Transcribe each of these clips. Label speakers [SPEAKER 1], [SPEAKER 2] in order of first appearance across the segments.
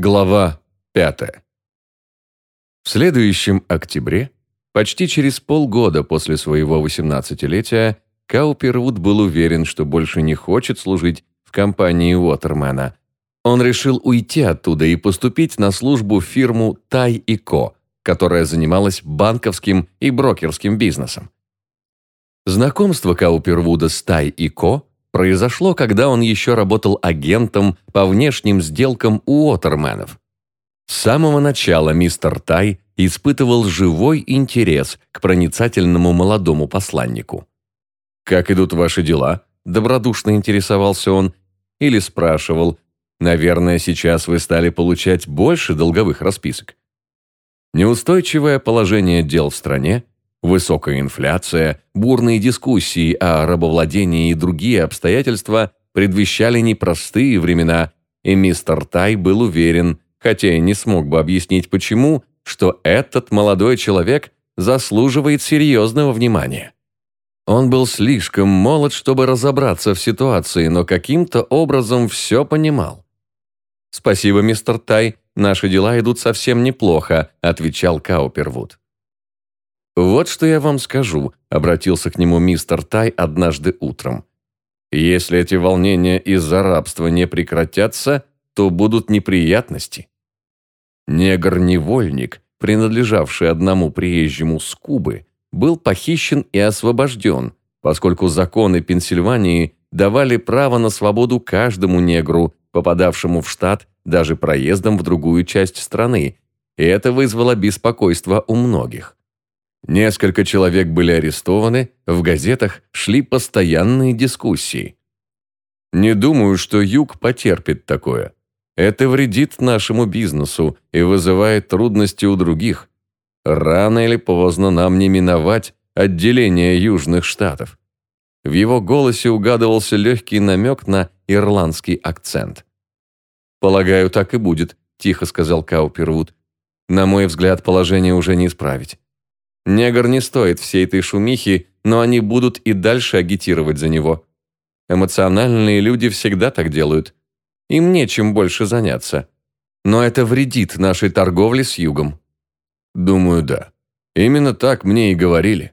[SPEAKER 1] Глава 5. В следующем октябре, почти через полгода после своего 18-летия, Каупервуд был уверен, что больше не хочет служить в компании Уотермена. Он решил уйти оттуда и поступить на службу в фирму Тай и Ко, которая занималась банковским и брокерским бизнесом. Знакомство Каупервуда с Тай и Ко произошло, когда он еще работал агентом по внешним сделкам у Уотерменов. С самого начала мистер Тай испытывал живой интерес к проницательному молодому посланнику. «Как идут ваши дела?» – добродушно интересовался он. Или спрашивал, «Наверное, сейчас вы стали получать больше долговых расписок?» Неустойчивое положение дел в стране – Высокая инфляция, бурные дискуссии о рабовладении и другие обстоятельства предвещали непростые времена, и мистер Тай был уверен, хотя и не смог бы объяснить почему, что этот молодой человек заслуживает серьезного внимания. Он был слишком молод, чтобы разобраться в ситуации, но каким-то образом все понимал. «Спасибо, мистер Тай, наши дела идут совсем неплохо», отвечал Каупервуд. «Вот что я вам скажу», – обратился к нему мистер Тай однажды утром. «Если эти волнения из-за рабства не прекратятся, то будут неприятности». Негр-невольник, принадлежавший одному приезжему с Кубы, был похищен и освобожден, поскольку законы Пенсильвании давали право на свободу каждому негру, попадавшему в штат даже проездом в другую часть страны, и это вызвало беспокойство у многих. Несколько человек были арестованы, в газетах шли постоянные дискуссии. Не думаю, что Юг потерпит такое. Это вредит нашему бизнесу и вызывает трудности у других. Рано или поздно нам не миновать отделение Южных Штатов. В его голосе угадывался легкий намек на ирландский акцент. «Полагаю, так и будет», – тихо сказал Каупервуд. «На мой взгляд, положение уже не исправить. Негр не стоит всей этой шумихи, но они будут и дальше агитировать за него. Эмоциональные люди всегда так делают. Им нечем больше заняться. Но это вредит нашей торговле с югом. Думаю, да. Именно так мне и говорили.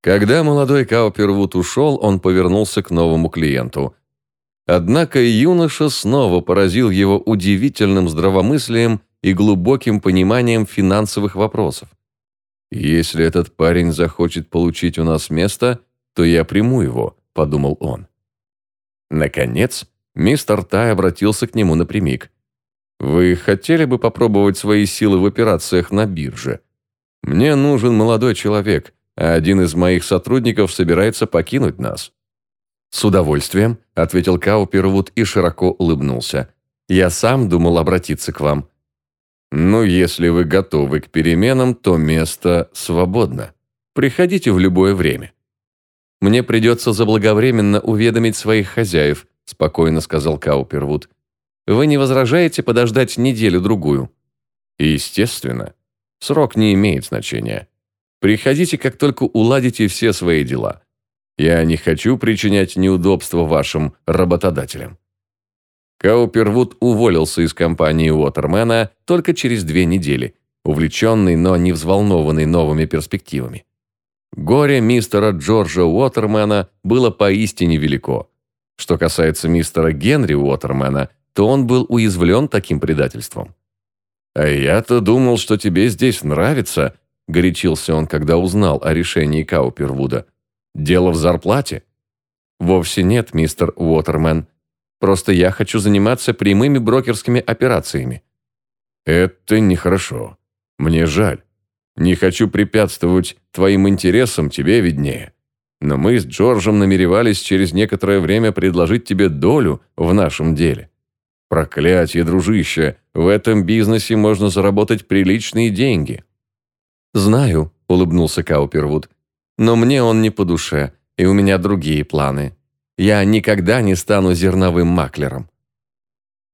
[SPEAKER 1] Когда молодой Каупервуд ушел, он повернулся к новому клиенту. Однако юноша снова поразил его удивительным здравомыслием и глубоким пониманием финансовых вопросов. «Если этот парень захочет получить у нас место, то я приму его», – подумал он. Наконец, мистер Тай обратился к нему напрямик. «Вы хотели бы попробовать свои силы в операциях на бирже? Мне нужен молодой человек, а один из моих сотрудников собирается покинуть нас». «С удовольствием», – ответил Каупервуд и широко улыбнулся. «Я сам думал обратиться к вам. Но если вы готовы к переменам, то место свободно. Приходите в любое время. Мне придется заблаговременно уведомить своих хозяев, спокойно сказал Каупервуд. Вы не возражаете подождать неделю-другую? Естественно. Срок не имеет значения. Приходите, как только уладите все свои дела. Я не хочу причинять неудобства вашим работодателям. Каупервуд уволился из компании Уотермена только через две недели, увлеченный, но не взволнованный новыми перспективами. Горе мистера Джорджа Уотермена было поистине велико. Что касается мистера Генри Уотермена, то он был уязвлен таким предательством. «А я-то думал, что тебе здесь нравится», – горячился он, когда узнал о решении Каупервуда. «Дело в зарплате». «Вовсе нет, мистер Уотермен», Просто я хочу заниматься прямыми брокерскими операциями». «Это нехорошо. Мне жаль. Не хочу препятствовать твоим интересам, тебе виднее. Но мы с Джорджем намеревались через некоторое время предложить тебе долю в нашем деле. Проклятие, дружище, в этом бизнесе можно заработать приличные деньги».
[SPEAKER 2] «Знаю», — улыбнулся Каупервуд. «Но мне он не по душе, и у меня другие планы. Я никогда не стану зерновым маклером.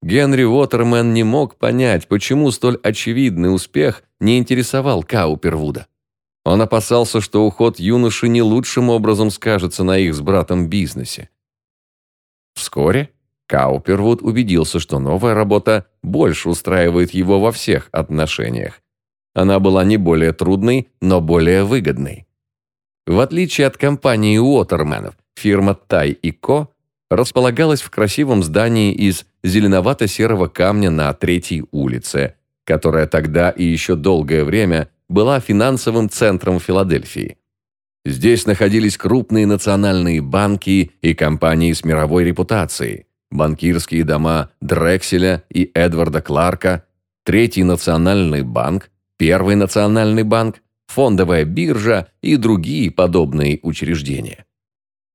[SPEAKER 2] Генри Уотермен не мог понять, почему столь очевидный успех не интересовал Каупервуда. Он опасался, что уход юноши не лучшим образом скажется на их с братом бизнесе. Вскоре
[SPEAKER 1] Каупервуд убедился, что новая работа больше устраивает его во всех отношениях. Она была не более трудной, но более выгодной. В отличие от компании Уотерменов, фирма Тай и Ко располагалась в красивом здании из зеленовато-серого камня на Третьей улице, которая тогда и еще долгое время была финансовым центром Филадельфии. Здесь находились крупные национальные банки и компании с мировой репутацией, банкирские дома Дрекселя и Эдварда Кларка, Третий национальный банк, Первый национальный банк, фондовая биржа и другие подобные учреждения.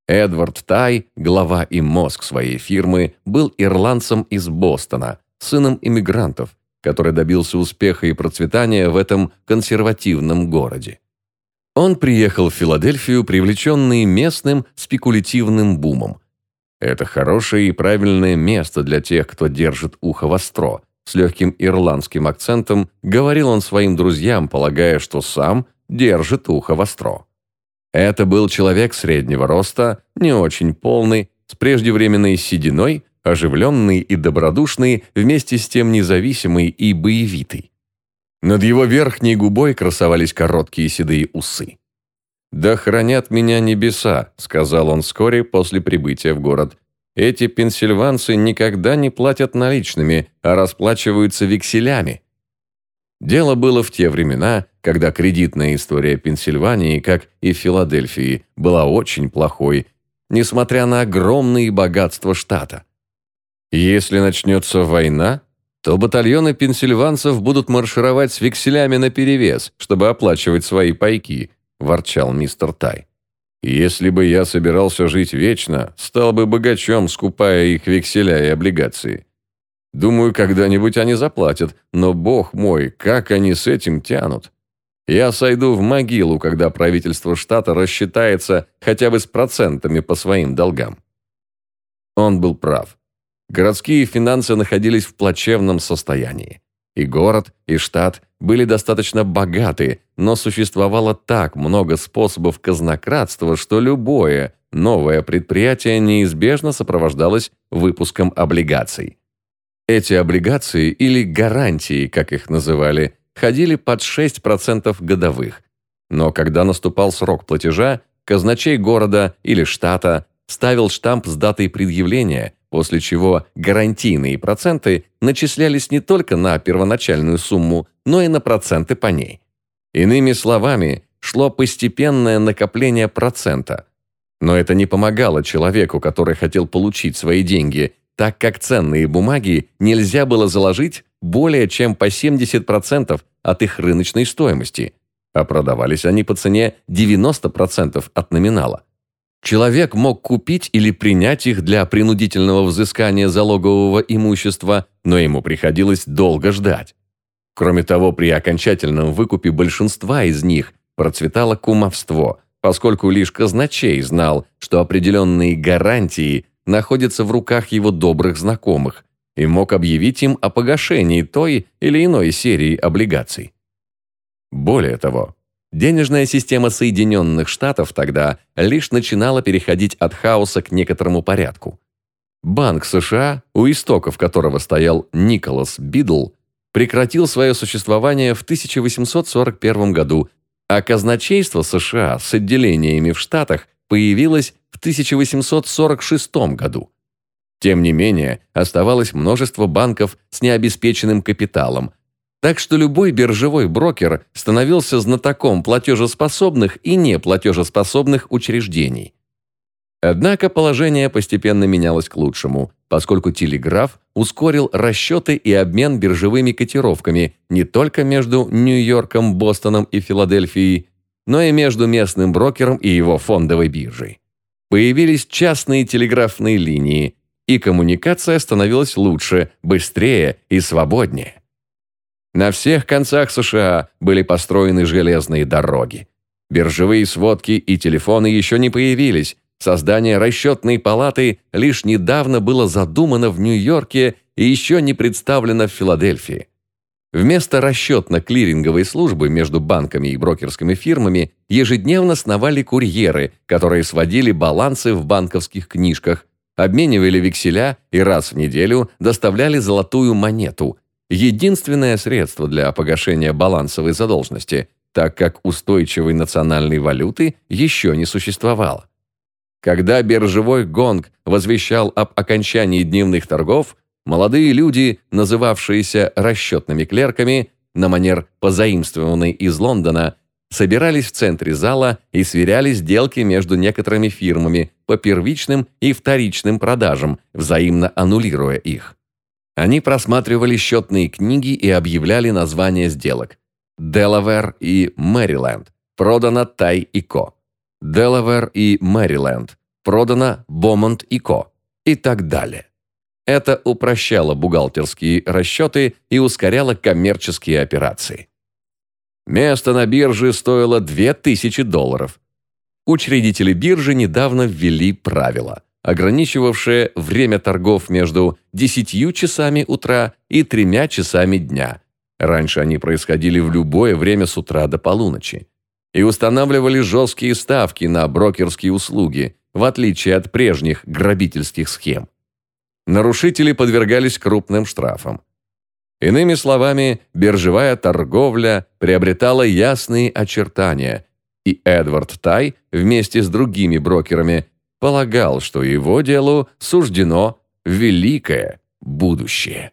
[SPEAKER 1] Эдвард Тай, глава и мозг своей фирмы, был ирландцем из Бостона, сыном иммигрантов, который добился успеха и процветания в этом консервативном городе. Он приехал в Филадельфию, привлеченный местным спекулятивным бумом. Это хорошее и правильное место для тех, кто держит ухо востро. С легким ирландским акцентом говорил он своим друзьям, полагая, что сам держит ухо востро. Это был человек среднего роста, не очень полный, с преждевременной сединой, оживленный и добродушный, вместе с тем независимый и боевитый. Над его верхней губой красовались короткие седые усы. «Да хранят меня небеса», — сказал он вскоре после прибытия в город. «Эти пенсильванцы никогда не платят наличными, а расплачиваются векселями. Дело было в те времена, когда кредитная история Пенсильвании, как и Филадельфии, была очень плохой, несмотря на огромные богатства штата. Если начнется война, то батальоны пенсильванцев будут маршировать с векселями наперевес, чтобы оплачивать свои пайки, ворчал мистер Тай. Если бы я собирался жить вечно, стал бы богачом, скупая их векселя и облигации. Думаю, когда-нибудь они заплатят, но, бог мой, как они с этим тянут. Я сойду в могилу, когда правительство штата рассчитается хотя бы с процентами по своим долгам. Он был прав. Городские финансы находились в плачевном состоянии. И город, и штат были достаточно богаты, но существовало так много способов казнократства, что любое новое предприятие неизбежно сопровождалось выпуском облигаций. Эти облигации, или гарантии, как их называли, ходили под 6% годовых. Но когда наступал срок платежа, казначей города или штата ставил штамп с датой предъявления, после чего гарантийные проценты начислялись не только на первоначальную сумму, но и на проценты по ней. Иными словами, шло постепенное накопление процента. Но это не помогало человеку, который хотел получить свои деньги, так как ценные бумаги нельзя было заложить более чем по 70% от их рыночной стоимости, а продавались они по цене 90% от номинала. Человек мог купить или принять их для принудительного взыскания залогового имущества, но ему приходилось долго ждать. Кроме того, при окончательном выкупе большинства из них процветало кумовство, поскольку лишь казначей знал, что определенные гарантии находится в руках его добрых знакомых и мог объявить им о погашении той или иной серии облигаций. Более того, денежная система Соединенных Штатов тогда лишь начинала переходить от хаоса к некоторому порядку. Банк США, у истоков которого стоял Николас Бидл, прекратил свое существование в 1841 году, а казначейство США с отделениями в Штатах появилось в 1846 году. Тем не менее, оставалось множество банков с необеспеченным капиталом, так что любой биржевой брокер становился знатоком платежеспособных и неплатежеспособных учреждений. Однако положение постепенно менялось к лучшему, поскольку телеграф ускорил расчеты и обмен биржевыми котировками не только между Нью-Йорком, Бостоном и Филадельфией, но и между местным брокером и его фондовой биржей. Появились частные телеграфные линии, и коммуникация становилась лучше, быстрее и свободнее. На всех концах США были построены железные дороги. Биржевые сводки и телефоны еще не появились. Создание расчетной палаты лишь недавно было задумано в Нью-Йорке и еще не представлено в Филадельфии. Вместо расчетно-клиринговой службы между банками и брокерскими фирмами ежедневно сновали курьеры, которые сводили балансы в банковских книжках, обменивали векселя и раз в неделю доставляли золотую монету, единственное средство для погашения балансовой задолженности, так как устойчивой национальной валюты еще не существовало. Когда биржевой гонг возвещал об окончании дневных торгов, молодые люди, называвшиеся расчетными клерками, на манер позаимствованной из Лондона, собирались в центре зала и сверяли сделки между некоторыми фирмами по первичным и вторичным продажам, взаимно аннулируя их. Они просматривали счетные книги и объявляли названия сделок. Делавер и Мэриленд. Продано Тай и Ко. Делавер и Мэриленд. Продано Бомонд и Ко. И так далее. Это упрощало бухгалтерские расчеты и ускоряло коммерческие операции. Место на бирже стоило 2000 долларов. Учредители биржи недавно ввели правила, ограничивавшее время торгов между 10 часами утра и 3 часами дня. Раньше они происходили в любое время с утра до полуночи. И устанавливали жесткие ставки на брокерские услуги, в отличие от прежних грабительских схем. Нарушители подвергались крупным штрафам. Иными словами, биржевая торговля приобретала ясные очертания, и Эдвард Тай вместе с другими брокерами полагал, что его делу суждено великое будущее.